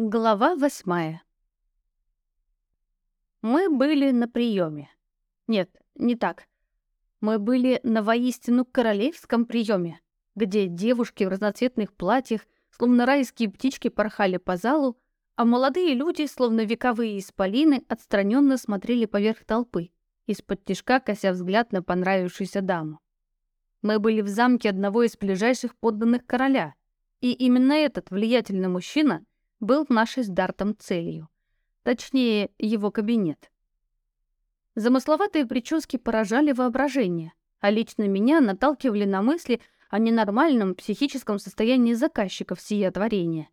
Глава восьмая. Мы были на приеме. Нет, не так. Мы были на воистину королевском приеме, где девушки в разноцветных платьях, словно райские птички, порхали по залу, а молодые люди, словно вековые исполины, отстраненно смотрели поверх толпы, из-под тишка кося взгляд на понравившуюся даму. Мы были в замке одного из ближайших подданных короля, и именно этот влиятельный мужчина — был нашей с Дартом целью. Точнее, его кабинет. Замысловатые прически поражали воображение, а лично меня наталкивали на мысли о ненормальном психическом состоянии заказчиков сия творения.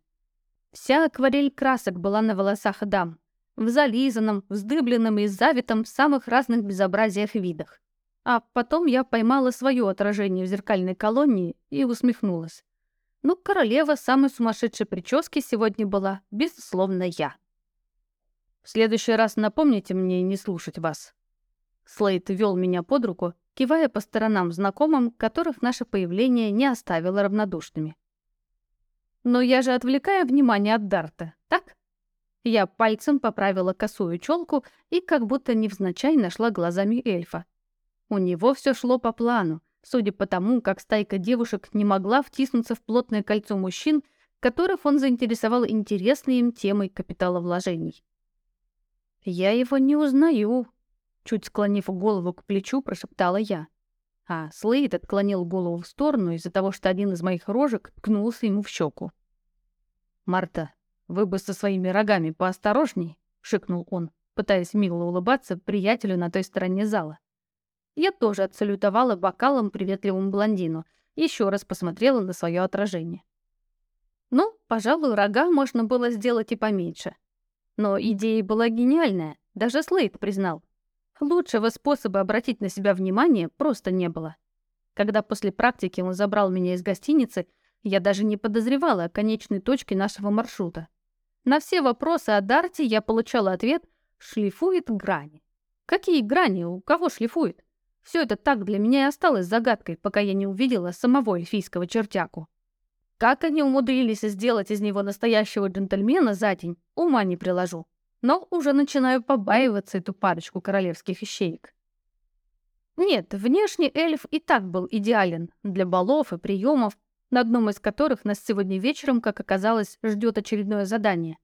Вся акварель красок была на волосах дам, в зализанном, вздыбленном и завитом в самых разных безобразиях видах. А потом я поймала свое отражение в зеркальной колонии и усмехнулась. Ну, королева самой сумасшедшей прически сегодня была, безусловно, я. В следующий раз напомните мне не слушать вас. Слейд вел меня под руку, кивая по сторонам знакомым, которых наше появление не оставило равнодушными. Но я же отвлекаю внимание от Дарта, так? Я пальцем поправила косую челку и как будто невзначай нашла глазами эльфа. У него все шло по плану, судя по тому, как стайка девушек не могла втиснуться в плотное кольцо мужчин, которых он заинтересовал интересной им темой капиталовложений. «Я его не узнаю», — чуть склонив голову к плечу, прошептала я. А Слейд отклонил голову в сторону из-за того, что один из моих рожек ткнулся ему в щеку. «Марта, вы бы со своими рогами поосторожней», — шикнул он, пытаясь мило улыбаться приятелю на той стороне зала. Я тоже отсалютовала бокалом приветливому блондину, еще раз посмотрела на свое отражение. Ну, пожалуй, рога можно было сделать и поменьше. Но идея была гениальная, даже Слейд признал. Лучшего способа обратить на себя внимание просто не было. Когда после практики он забрал меня из гостиницы, я даже не подозревала о конечной точке нашего маршрута. На все вопросы о Дарте я получала ответ «шлифует грани». Какие грани? У кого шлифует? Все это так для меня и осталось загадкой, пока я не увидела самого эльфийского чертяку. Как они умудрились сделать из него настоящего джентльмена за день, ума не приложу. Но уже начинаю побаиваться эту парочку королевских ищеек. Нет, внешне эльф и так был идеален для балов и приемов, на одном из которых нас сегодня вечером, как оказалось, ждет очередное задание.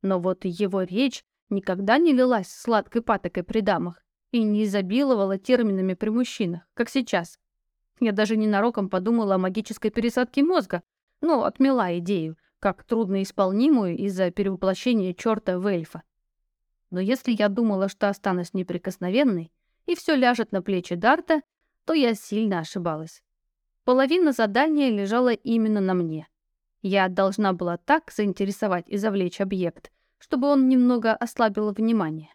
Но вот его речь никогда не лилась сладкой патокой при дамах, и не изобиловала терминами при мужчинах, как сейчас. Я даже ненароком подумала о магической пересадке мозга, но отмела идею, как трудноисполнимую из-за перевоплощения черта в эльфа. Но если я думала, что останусь неприкосновенной, и все ляжет на плечи Дарта, то я сильно ошибалась. Половина задания лежала именно на мне. Я должна была так заинтересовать и завлечь объект, чтобы он немного ослабил внимание.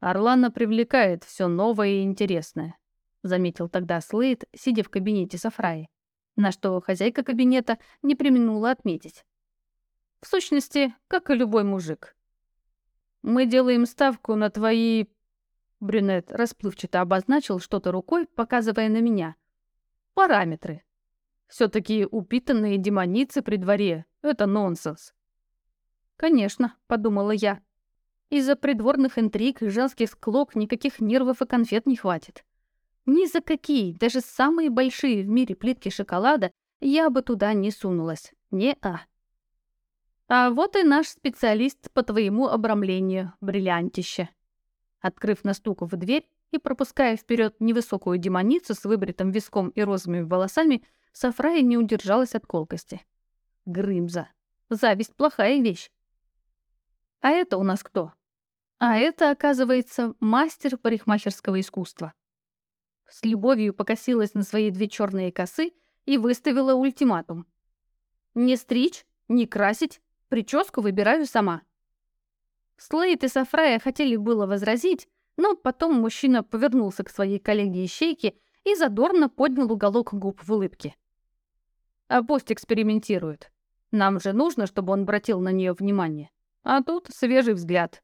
Орлана привлекает все новое и интересное», — заметил тогда Слейд, сидя в кабинете Сафраи, на что хозяйка кабинета не применула отметить. «В сущности, как и любой мужик. Мы делаем ставку на твои...» Брюнет расплывчато обозначил что-то рукой, показывая на меня. «Параметры. Все-таки упитанные демоницы при дворе — это нонсенс». «Конечно», — подумала я, из-за придворных интриг и женских склок никаких нервов и конфет не хватит. Ни за какие, даже самые большие в мире плитки шоколада, я бы туда не сунулась. Не-а. А вот и наш специалист по твоему обрамлению, бриллиантище. Открыв на стук в дверь и пропуская вперед невысокую демоницу с выбритым виском и розовыми волосами, Сафрая не удержалась от колкости. Грымза. Зависть — плохая вещь. А это у нас кто? А это, оказывается, мастер парикмахерского искусства. С любовью покосилась на свои две черные косы и выставила ультиматум. Не стричь, не красить, прическу выбираю сама. Слейд и Сафрая хотели было возразить, но потом мужчина повернулся к своей коллеге-ищейке и задорно поднял уголок губ в улыбке. А пусть экспериментирует. Нам же нужно, чтобы он обратил на нее внимание. А тут свежий взгляд.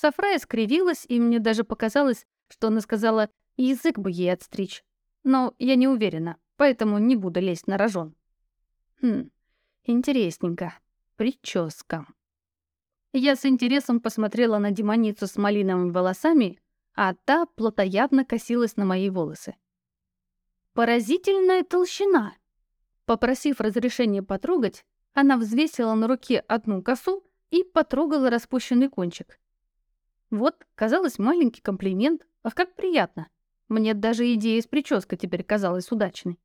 Сафрая скривилась, и мне даже показалось, что она сказала «язык бы ей отстричь». Но я не уверена, поэтому не буду лезть на рожон. Хм, интересненько. прическа. Я с интересом посмотрела на демоницу с малиновыми волосами, а та плотоядно косилась на мои волосы. Поразительная толщина. Попросив разрешения потрогать, она взвесила на руке одну косу и потрогала распущенный кончик. Вот, казалось, маленький комплимент, ах, как приятно. Мне даже идея с прической теперь казалась удачной.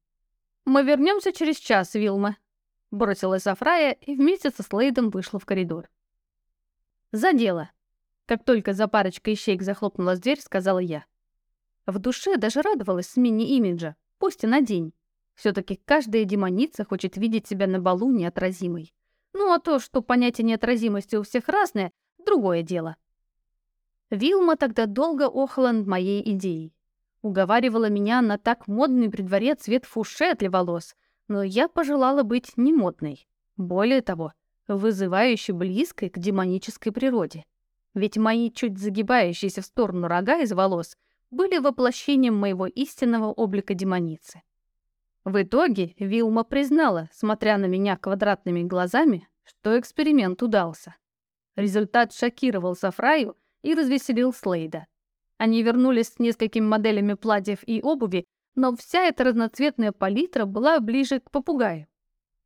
«Мы вернемся через час, Вилма», — бросилась Афрая и вместе со Слейдом вышла в коридор. «За дело!» Как только за парочкой ищейк захлопнулась дверь, сказала я. В душе даже радовалась смене имиджа, пусть и на день. все таки каждая демоница хочет видеть себя на балу неотразимой. Ну а то, что понятие неотразимости у всех разное, другое дело. Вилма тогда долго охала над моей идеей. Уговаривала меня на так модный при дворе цвет фуше для волос, но я пожелала быть не модной. Более того, вызывающе близкой к демонической природе. Ведь мои чуть загибающиеся в сторону рога из волос были воплощением моего истинного облика демоницы. В итоге Вилма признала, смотря на меня квадратными глазами, что эксперимент удался. Результат шокировал Сафраю и развеселил Слейда. Они вернулись с несколькими моделями платьев и обуви, но вся эта разноцветная палитра была ближе к попугаю.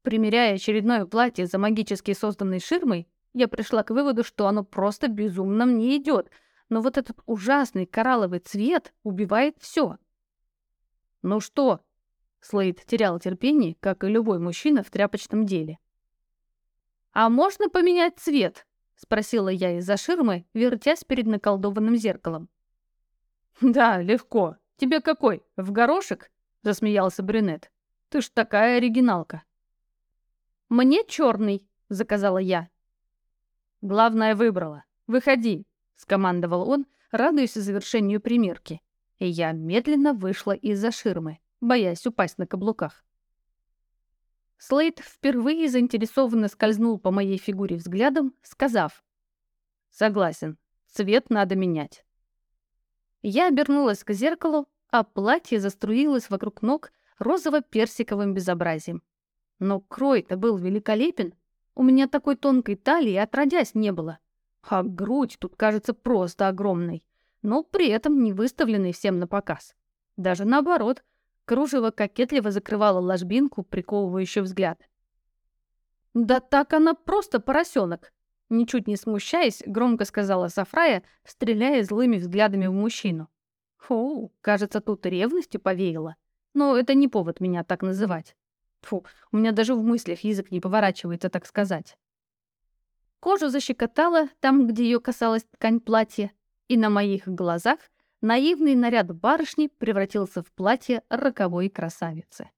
Примеряя очередное платье за магически созданной ширмой, я пришла к выводу, что оно просто безумно мне идет, но вот этот ужасный коралловый цвет убивает все. «Ну что?» Слейд терял терпение, как и любой мужчина в тряпочном деле. «А можно поменять цвет?» — спросила я из-за ширмы, вертясь перед наколдованным зеркалом. «Да, легко. Тебе какой? В горошек?» — засмеялся брюнет. «Ты ж такая оригиналка». «Мне черный», — заказала я. «Главное выбрала. Выходи», — скомандовал он, радуясь завершению примерки. И я медленно вышла из-за ширмы, боясь упасть на каблуках. Слейд впервые заинтересованно скользнул по моей фигуре взглядом, сказав «Согласен, цвет надо менять». Я обернулась к зеркалу, а платье заструилось вокруг ног розово-персиковым безобразием. Но крой-то был великолепен. У меня такой тонкой талии отродясь не было. А грудь тут кажется просто огромной, но при этом не выставленной всем на показ. Даже наоборот, кружево кокетливо закрывало ложбинку, приковывающую взгляд. «Да так она просто поросенок!» Ничуть не смущаясь, громко сказала Сафрая, стреляя злыми взглядами в мужчину. Фу, кажется, тут ревностью повеяло. Но это не повод меня так называть. Фу, у меня даже в мыслях язык не поворачивается так сказать. Кожу защекотала там, где ее касалась ткань платья, и на моих глазах наивный наряд барышни превратился в платье роковой красавицы.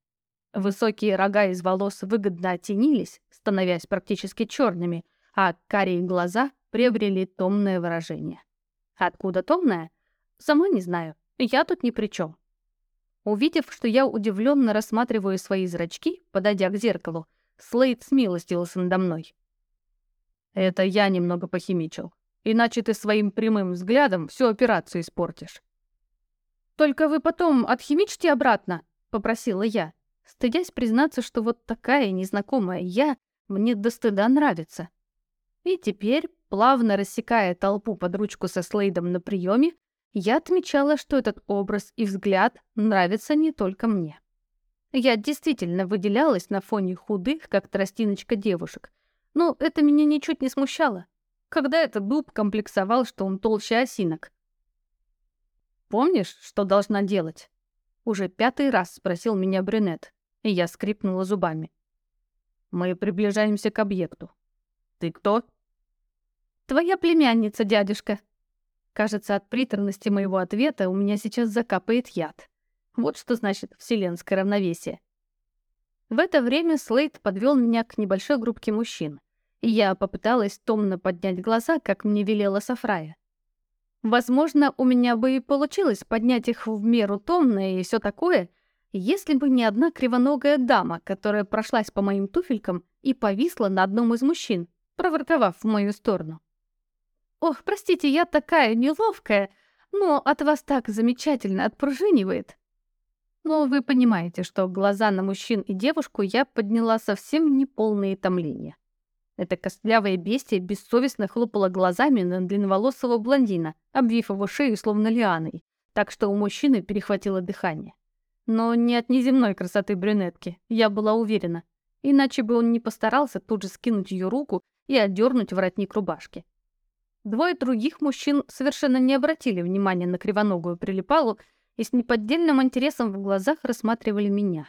Высокие рога из волос выгодно оттенились, становясь практически черными, а карие глаза приобрели томное выражение. Откуда томное? Сама не знаю, я тут ни при чем. Увидев, что я удивленно рассматриваю свои зрачки, подойдя к зеркалу, Слейд смилостился надо мной. «Это я немного похимичил. Иначе ты своим прямым взглядом всю операцию испортишь». «Только вы потом отхимичьте обратно», — попросила я, стыдясь признаться, что вот такая незнакомая я мне до стыда нравится. И теперь, плавно рассекая толпу под ручку со Слейдом на приеме, я отмечала, что этот образ и взгляд нравятся не только мне. Я действительно выделялась на фоне худых, как тростиночка девушек, но это меня ничуть не смущало. Когда этот дуб комплексовал, что он толще осинок. «Помнишь, что должна делать?» Уже пятый раз спросил меня брюнет, и я скрипнула зубами. «Мы приближаемся к объекту. Ты кто?» «Твоя племянница, дядюшка», Кажется, от приторности моего ответа у меня сейчас закапает яд. Вот что значит вселенское равновесие. В это время Слейд подвел меня к небольшой группке мужчин, я попыталась томно поднять глаза, как мне велела Сафрая. Возможно, у меня бы и получилось поднять их в меру томно и все такое, если бы не одна кривоногая дама, которая прошлась по моим туфелькам и повисла на одном из мужчин, проворковав в мою сторону. «Ох, простите, я такая неловкая, но от вас так замечательно отпружинивает». Но вы понимаете, что глаза на мужчин и девушку я подняла совсем не полные томления. Это костлявое бестие бессовестно хлопало глазами на длинноволосого блондина, обвив его шею словно лианой, так что у мужчины перехватило дыхание. Но не от неземной красоты брюнетки, я была уверена. Иначе бы он не постарался тут же скинуть ее руку и отдернуть воротник рубашки. Двое других мужчин совершенно не обратили внимания на кривоногую прилипалу и с неподдельным интересом в глазах рассматривали меня.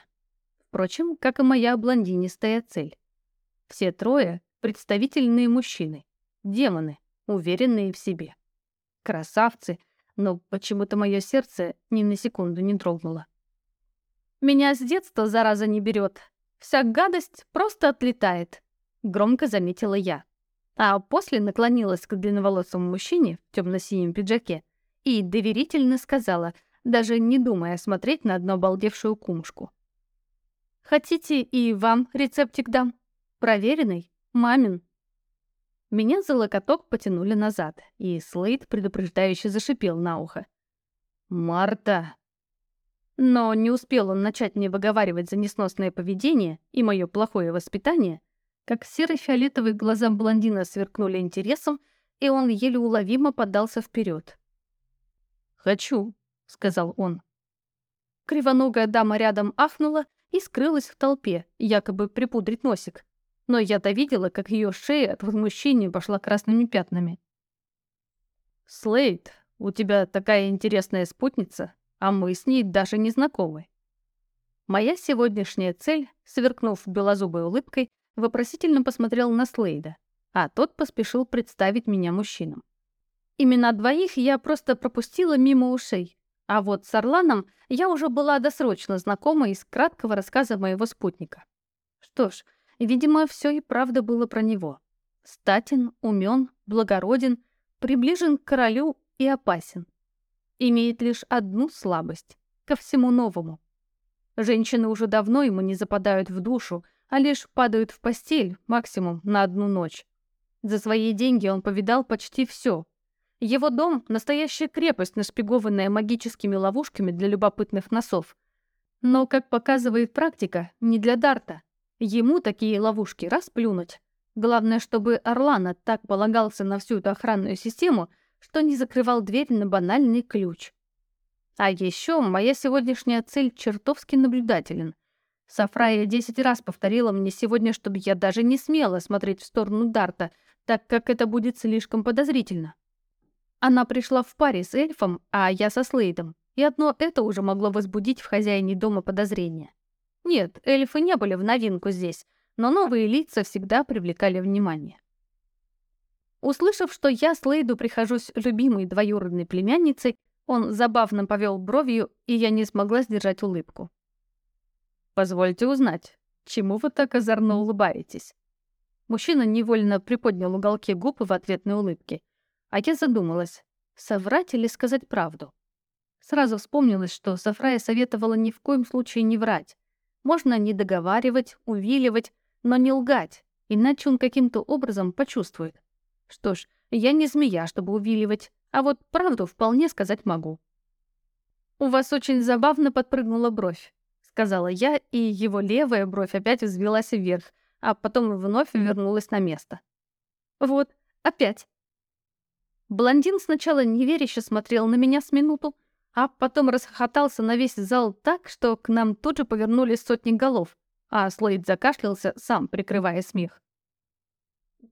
Впрочем, как и моя блондинистая цель. Все трое — представительные мужчины, демоны, уверенные в себе. Красавцы, но почему-то мое сердце ни на секунду не дрогнуло. «Меня с детства зараза не берет. Вся гадость просто отлетает», — громко заметила я. А после наклонилась к длинноволосому мужчине в темно-синем пиджаке и доверительно сказала, даже не думая смотреть на одну обалдевшую кумушку. «Хотите и вам рецептик дам? Проверенный, мамин». Меня за локоток потянули назад, и Слейд предупреждающе зашипел на ухо. «Марта!» Но не успел он начать мне выговаривать за несносное поведение и мое плохое воспитание, как серо-фиолетовые глаза блондина сверкнули интересом, и он еле уловимо подался вперед. «Хочу», — сказал он. Кривоногая дама рядом ахнула и скрылась в толпе, якобы припудрить носик но я-то видела, как ее шея от возмущения пошла красными пятнами. «Слейд, у тебя такая интересная спутница, а мы с ней даже не знакомы». Моя сегодняшняя цель, сверкнув белозубой улыбкой, вопросительно посмотрел на Слейда, а тот поспешил представить меня мужчинам. Имена двоих я просто пропустила мимо ушей, а вот с Орланом я уже была досрочно знакома из краткого рассказа моего спутника. Что ж, Видимо, все и правда было про него. Статин, умен, благороден, приближен к королю и опасен. Имеет лишь одну слабость — ко всему новому. Женщины уже давно ему не западают в душу, а лишь падают в постель, максимум на одну ночь. За свои деньги он повидал почти все. Его дом — настоящая крепость, нашпигованная магическими ловушками для любопытных носов. Но, как показывает практика, не для Дарта — Ему такие ловушки расплюнуть. Главное, чтобы Орлана так полагался на всю эту охранную систему, что не закрывал дверь на банальный ключ. А еще моя сегодняшняя цель чертовски наблюдателен. Сафрая десять раз повторила мне сегодня, чтобы я даже не смела смотреть в сторону Дарта, так как это будет слишком подозрительно. Она пришла в паре с эльфом, а я со Слейдом, и одно это уже могло возбудить в хозяине дома подозрения. Нет, эльфы не были в новинку здесь, но новые лица всегда привлекали внимание. Услышав, что я с Лейду прихожусь любимой двоюродной племянницей, он забавно повел бровью, и я не смогла сдержать улыбку. «Позвольте узнать, чему вы так озорно улыбаетесь?» Мужчина невольно приподнял уголки губ в ответной улыбке, а я задумалась, соврать или сказать правду. Сразу вспомнилось, что Сафрая советовала ни в коем случае не врать, можно не договаривать, увиливать, но не лгать, иначе он каким-то образом почувствует. Что ж, я не змея, чтобы увиливать, а вот правду вполне сказать могу. «У вас очень забавно подпрыгнула бровь», — сказала я, и его левая бровь опять взвелась вверх, а потом вновь вернулась на место. «Вот, опять». Блондин сначала неверяще смотрел на меня с минуту, а потом расхохотался на весь зал так, что к нам тут же повернулись сотни голов, а Слейд закашлялся, сам прикрывая смех.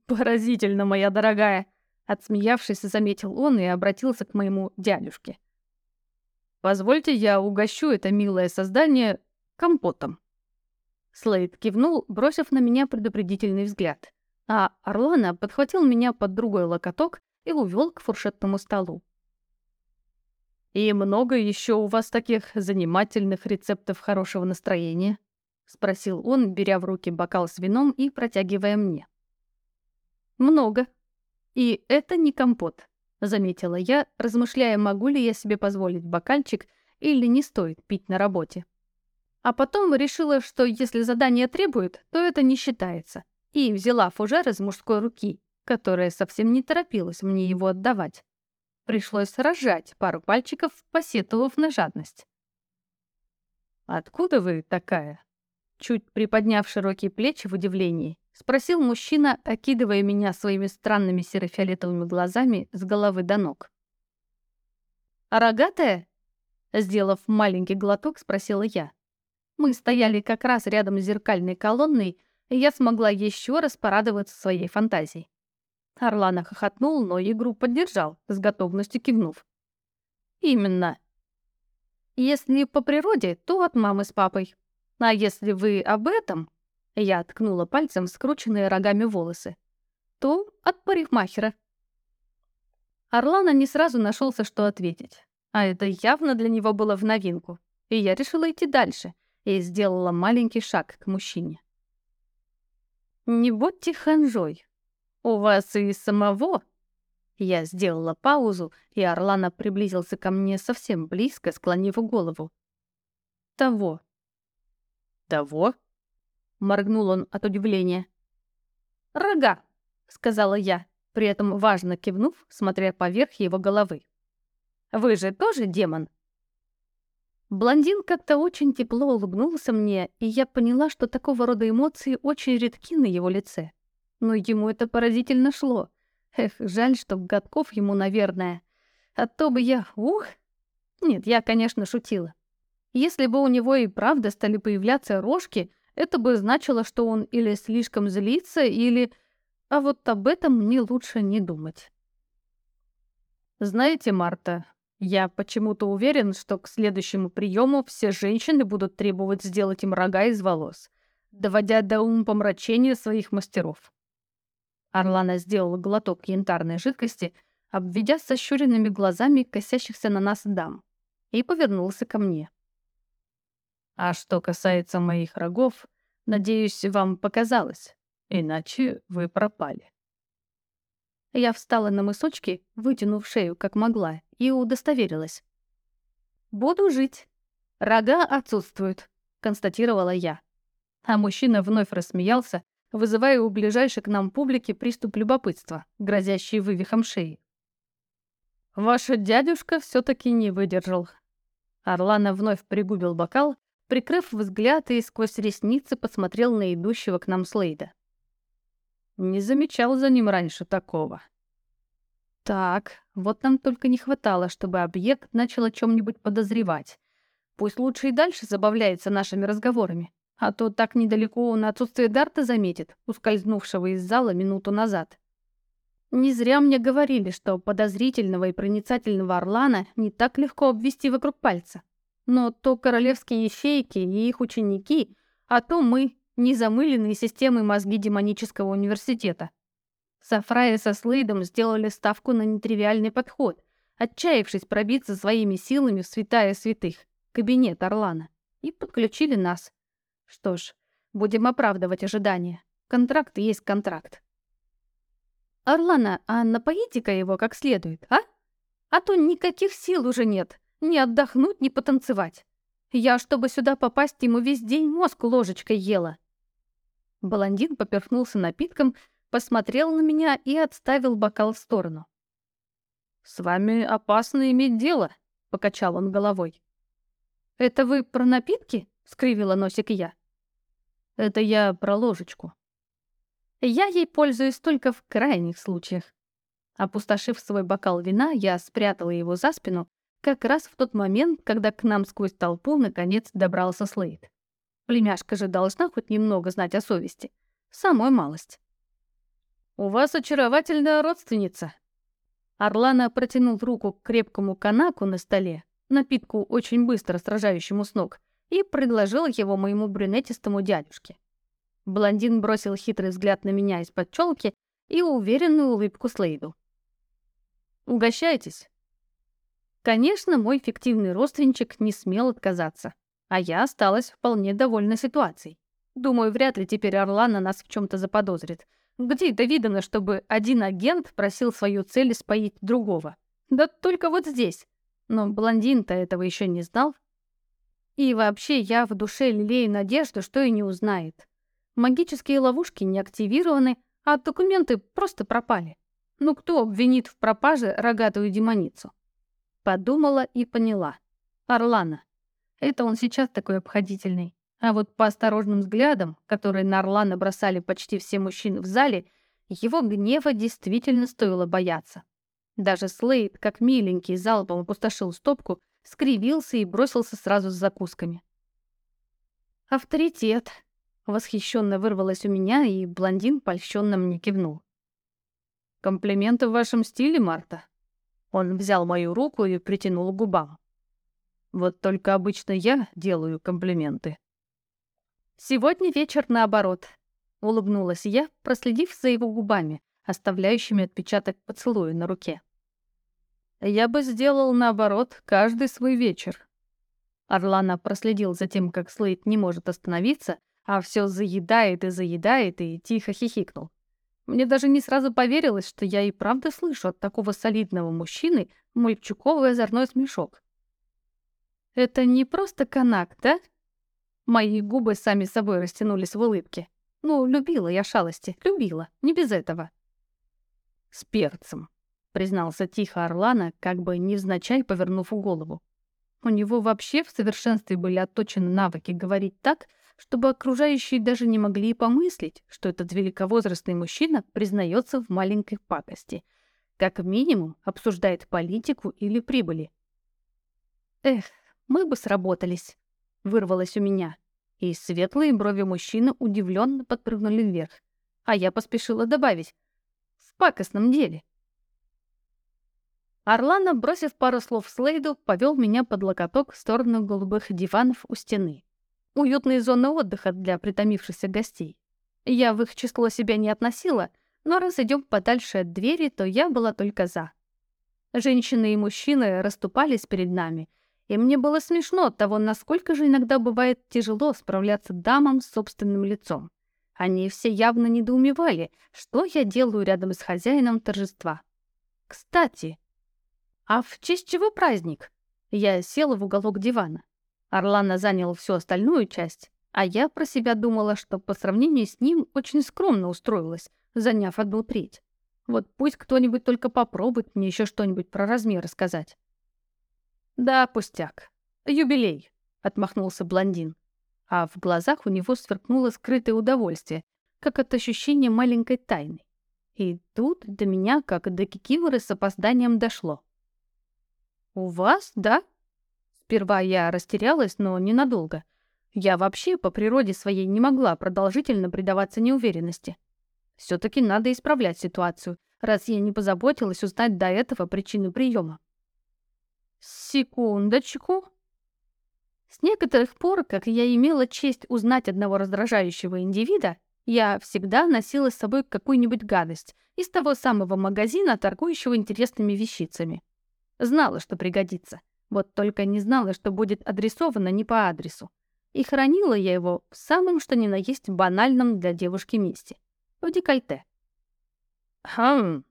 «Поразительно, моя дорогая!» Отсмеявшись, заметил он и обратился к моему дядюшке. «Позвольте, я угощу это милое создание компотом». Слейд кивнул, бросив на меня предупредительный взгляд, а Орлана подхватил меня под другой локоток и увел к фуршетному столу. «И много еще у вас таких занимательных рецептов хорошего настроения?» — спросил он, беря в руки бокал с вином и протягивая мне. «Много. И это не компот», — заметила я, размышляя, могу ли я себе позволить бокальчик или не стоит пить на работе. А потом решила, что если задание требует, то это не считается, и взяла фужер из мужской руки, которая совсем не торопилась мне его отдавать. Пришлось разжать пару пальчиков, посетовав на жадность. «Откуда вы такая?» Чуть приподняв широкие плечи в удивлении, Спросил мужчина, окидывая меня своими странными серо-фиолетовыми глазами с головы до ног. «А рогатая?» Сделав маленький глоток, спросила я. Мы стояли как раз рядом с зеркальной колонной, и я смогла еще раз порадоваться своей фантазией. Орлана хохотнул, но игру поддержал, с готовностью кивнув. «Именно. Если по природе, то от мамы с папой. А если вы об этом...» Я ткнула пальцем скрученные рогами волосы. «То от парикмахера». Орлана не сразу нашелся, что ответить. А это явно для него было в новинку. И я решила идти дальше и сделала маленький шаг к мужчине. «Не будьте ханжой. У вас и самого...» Я сделала паузу, и Орлана приблизился ко мне совсем близко, склонив голову. «Того». «Того?» — моргнул он от удивления. «Рога», — сказала я, при этом важно кивнув, смотря поверх его головы. Вы же тоже демон?» Блондин как-то очень тепло улыбнулся мне, и я поняла, что такого рода эмоции очень редки на его лице. Но ему это поразительно шло. Эх, жаль, что годков ему, наверное. А то бы я... Ух! Нет, я, конечно, шутила. Если бы у него и правда стали появляться рожки, это бы значило, что он или слишком злится, или... А вот об этом мне лучше не думать. «Знаете, Марта, я почему-то уверен, что к следующему приему все женщины будут требовать сделать им рога из волос, доводя до умопомрачения своих мастеров. Орлана сделала глоток янтарной жидкости, обведя сощуренными глазами косящихся на нас дам, и повернулся ко мне. А что касается моих рогов, надеюсь, вам показалось, иначе вы пропали. Я встала на мысочки, вытянув шею как могла, и удостоверилась. «Буду жить. Рога отсутствуют», — констатировала я. А мужчина вновь рассмеялся, вызывая у ближайшей к нам публики приступ любопытства, грозящий вывихом шеи. «Ваш дядюшка все таки не выдержал». Орлана вновь пригубил бокал, прикрыв взгляд и сквозь ресницы посмотрел на идущего к нам Слейда. Не замечал за ним раньше такого. Так, вот нам только не хватало, чтобы объект начал о чем-нибудь подозревать. Пусть лучше и дальше забавляется нашими разговорами, а то так недалеко он отсутствие Дарта заметит, ускользнувшего из зала минуту назад. Не зря мне говорили, что подозрительного и проницательного Орлана не так легко обвести вокруг пальца. Но то королевские ищейки и их ученики, а то мы, незамыленные системой мозги демонического университета. Сафрая со Слейдом сделали ставку на нетривиальный подход, отчаявшись пробиться своими силами в святая святых, кабинет Орлана, и подключили нас. Что ж, будем оправдывать ожидания. Контракт есть контракт. «Орлана, а напоите-ка его как следует, а? А то никаких сил уже нет. Ни отдохнуть, ни потанцевать. Я, чтобы сюда попасть, ему весь день мозг ложечкой ела». Блондин поперхнулся напитком, посмотрел на меня и отставил бокал в сторону. «С вами опасно иметь дело», — покачал он головой. «Это вы про напитки?» — скривила носик я. «Это я про ложечку». Я ей пользуюсь только в крайних случаях. Опустошив свой бокал вина, я спрятала его за спину как раз в тот момент, когда к нам сквозь толпу наконец добрался Слейд. Племяшка же должна хоть немного знать о совести. Самую малость. «У вас очаровательная родственница». Орлана протянул руку к крепкому канаку на столе, напитку очень быстро сражающему с ног, и предложил его моему брюнетистому дядюшке. Блондин бросил хитрый взгляд на меня из-под челки и уверенную улыбку Слейду. «Угощайтесь». Конечно, мой фиктивный родственничек не смел отказаться, а я осталась вполне довольна ситуацией. Думаю, вряд ли теперь Орлана нас в чем то заподозрит — где это видано, чтобы один агент просил свою цель споить другого? Да только вот здесь. Но блондин-то этого еще не знал. И вообще я в душе лелею надежду, что и не узнает. Магические ловушки не активированы, а документы просто пропали. Ну кто обвинит в пропаже рогатую демоницу? Подумала и поняла. Орлана. Это он сейчас такой обходительный. А вот по осторожным взглядам, которые на Орлана бросали почти все мужчины в зале, его гнева действительно стоило бояться. Даже Слейд, как миленький, залпом опустошил стопку, скривился и бросился сразу с закусками. «Авторитет!» — восхищенно вырвалось у меня, и блондин польщенно мне кивнул. «Комплименты в вашем стиле, Марта?» Он взял мою руку и притянул к губам. «Вот только обычно я делаю комплименты». «Сегодня вечер наоборот», — улыбнулась я, проследив за его губами, оставляющими отпечаток поцелуя на руке. «Я бы сделал наоборот каждый свой вечер». Орлана проследил за тем, как Слейд не может остановиться, а все заедает и заедает, и тихо хихикнул. Мне даже не сразу поверилось, что я и правда слышу от такого солидного мужчины мальчуковый озорной смешок. «Это не просто канак, да?» Мои губы сами собой растянулись в улыбке. Ну, любила я шалости, любила, не без этого. «С перцем», — признался тихо Орлана, как бы невзначай повернув голову. У него вообще в совершенстве были отточены навыки говорить так, чтобы окружающие даже не могли и помыслить, что этот великовозрастный мужчина признается в маленькой пакости. Как минимум обсуждает политику или прибыли. «Эх, мы бы сработались», вырвалось у меня, и светлые брови мужчины удивленно подпрыгнули вверх, а я поспешила добавить «в пакостном деле». Орлана, бросив пару слов Слейду, повел меня под локоток в сторону голубых диванов у стены. Уютные зоны отдыха для притомившихся гостей. Я в их число себя не относила, но раз идем подальше от двери, то я была только за. Женщины и мужчины расступались перед нами, и мне было смешно от того, насколько же иногда бывает тяжело справляться дамам с собственным лицом. Они все явно недоумевали, что я делаю рядом с хозяином торжества. Кстати, а в честь чего праздник? Я села в уголок дивана. Орлана занял всю остальную часть, а я про себя думала, что по сравнению с ним очень скромно устроилась, заняв одну треть. Вот пусть кто-нибудь только попробует мне еще что-нибудь про размеры сказать. «Да, пустяк. Юбилей», — отмахнулся блондин. А в глазах у него сверкнуло скрытое удовольствие, как от ощущения маленькой тайны. И тут до меня, как до Кикиморы, с опозданием дошло. «У вас, да?» Сперва я растерялась, но ненадолго. Я вообще по природе своей не могла продолжительно предаваться неуверенности. все таки надо исправлять ситуацию, раз я не позаботилась узнать до этого причину приема. Секундочку. С некоторых пор, как я имела честь узнать одного раздражающего индивида, я всегда носила с собой какую-нибудь гадость из того самого магазина, торгующего интересными вещицами. Знала, что пригодится. Вот только не знала, что будет адресовано не по адресу. И хранила я его в самом что ни на есть банальном для девушки месте. В декольте. Хм.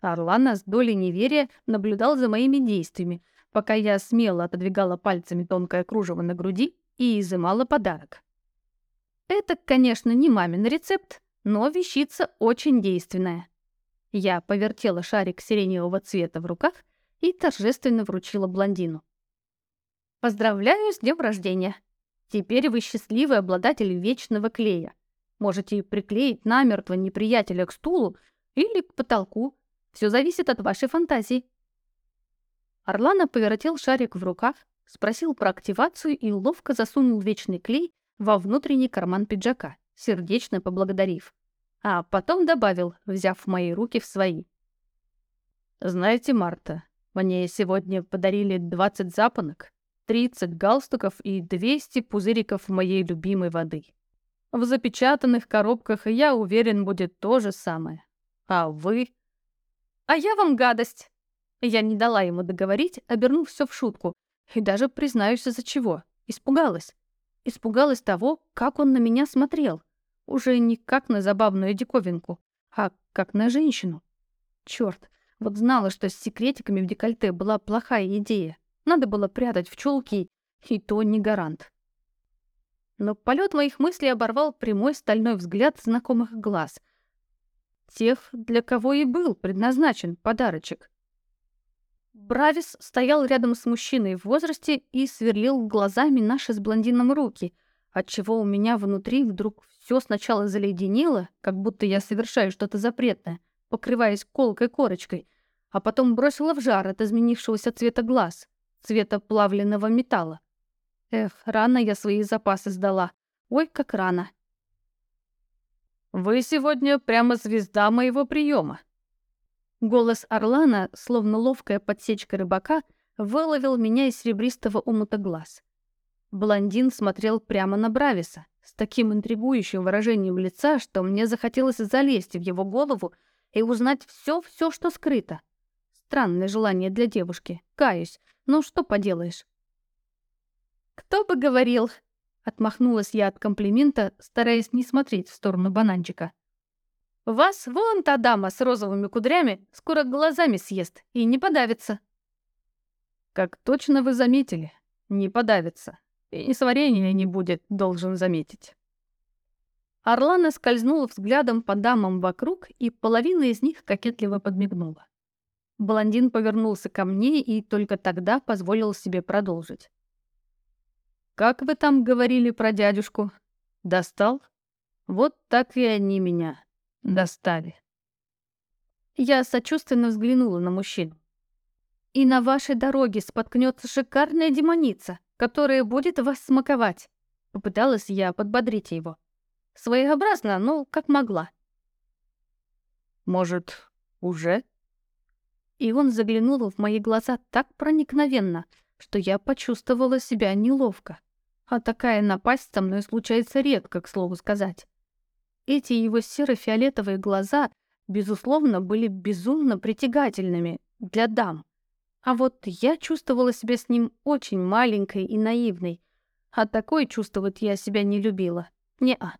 Орлана с долей неверия наблюдал за моими действиями, пока я смело отодвигала пальцами тонкое кружево на груди и изымала подарок. Это, конечно, не мамин рецепт, но вещица очень действенная. Я повертела шарик сиреневого цвета в руках и торжественно вручила блондину. «Поздравляю с днем рождения! Теперь вы счастливый обладатель вечного клея. Можете приклеить намертво неприятеля к стулу или к потолку. Все зависит от вашей фантазии. Орлана повертел шарик в руках, спросил про активацию и ловко засунул вечный клей во внутренний карман пиджака, сердечно поблагодарив. А потом добавил, взяв мои руки в свои. «Знаете, Марта, мне сегодня подарили 20 запонок, 30 галстуков и 200 пузыриков моей любимой воды. В запечатанных коробках, я уверен, будет то же самое. А вы...» «А я вам гадость!» Я не дала ему договорить, обернув все в шутку. И даже признаюсь, из-за чего. Испугалась. Испугалась того, как он на меня смотрел. Уже не как на забавную диковинку, а как на женщину. Черт, вот знала, что с секретиками в декольте была плохая идея. Надо было прятать в чулки, и то не гарант. Но полет моих мыслей оборвал прямой стальной взгляд знакомых глаз. Тех, для кого и был предназначен подарочек. Бравис стоял рядом с мужчиной в возрасте и сверлил глазами наши с блондином руки, отчего у меня внутри вдруг все сначала заледенело, как будто я совершаю что-то запретное, покрываясь колкой корочкой, а потом бросила в жар от изменившегося цвета глаз, цвета плавленного металла. Эх, рано я свои запасы сдала. Ой, как рано. «Вы сегодня прямо звезда моего приема. Голос Орлана, словно ловкая подсечка рыбака, выловил меня из серебристого омута глаз. Блондин смотрел прямо на Брависа с таким интригующим выражением лица, что мне захотелось залезть в его голову и узнать все-все, что скрыто. Странное желание для девушки, каюсь, но что поделаешь. «Кто бы говорил?» — отмахнулась я от комплимента, стараясь не смотреть в сторону бананчика. «Вас вон та дама с розовыми кудрями скоро глазами съест и не подавится». «Как точно вы заметили, не подавится. И несварения не будет, должен заметить». Орлана скользнула взглядом по дамам вокруг, и половина из них кокетливо подмигнула. Блондин повернулся ко мне и только тогда позволил себе продолжить. «Как вы там говорили про дядюшку? Достал? Вот так и они меня достали». Я сочувственно взглянула на мужчину. «И на вашей дороге споткнется шикарная демоница, которая будет вас смаковать», — попыталась я подбодрить его. Своеобразно, но как могла. «Может, уже?» и он заглянул в мои глаза так проникновенно, что я почувствовала себя неловко. А такая напасть со мной случается редко, к слову сказать. Эти его серо-фиолетовые глаза, безусловно, были безумно притягательными для дам. А вот я чувствовала себя с ним очень маленькой и наивной, а такой чувствовать я себя не любила. Не-а.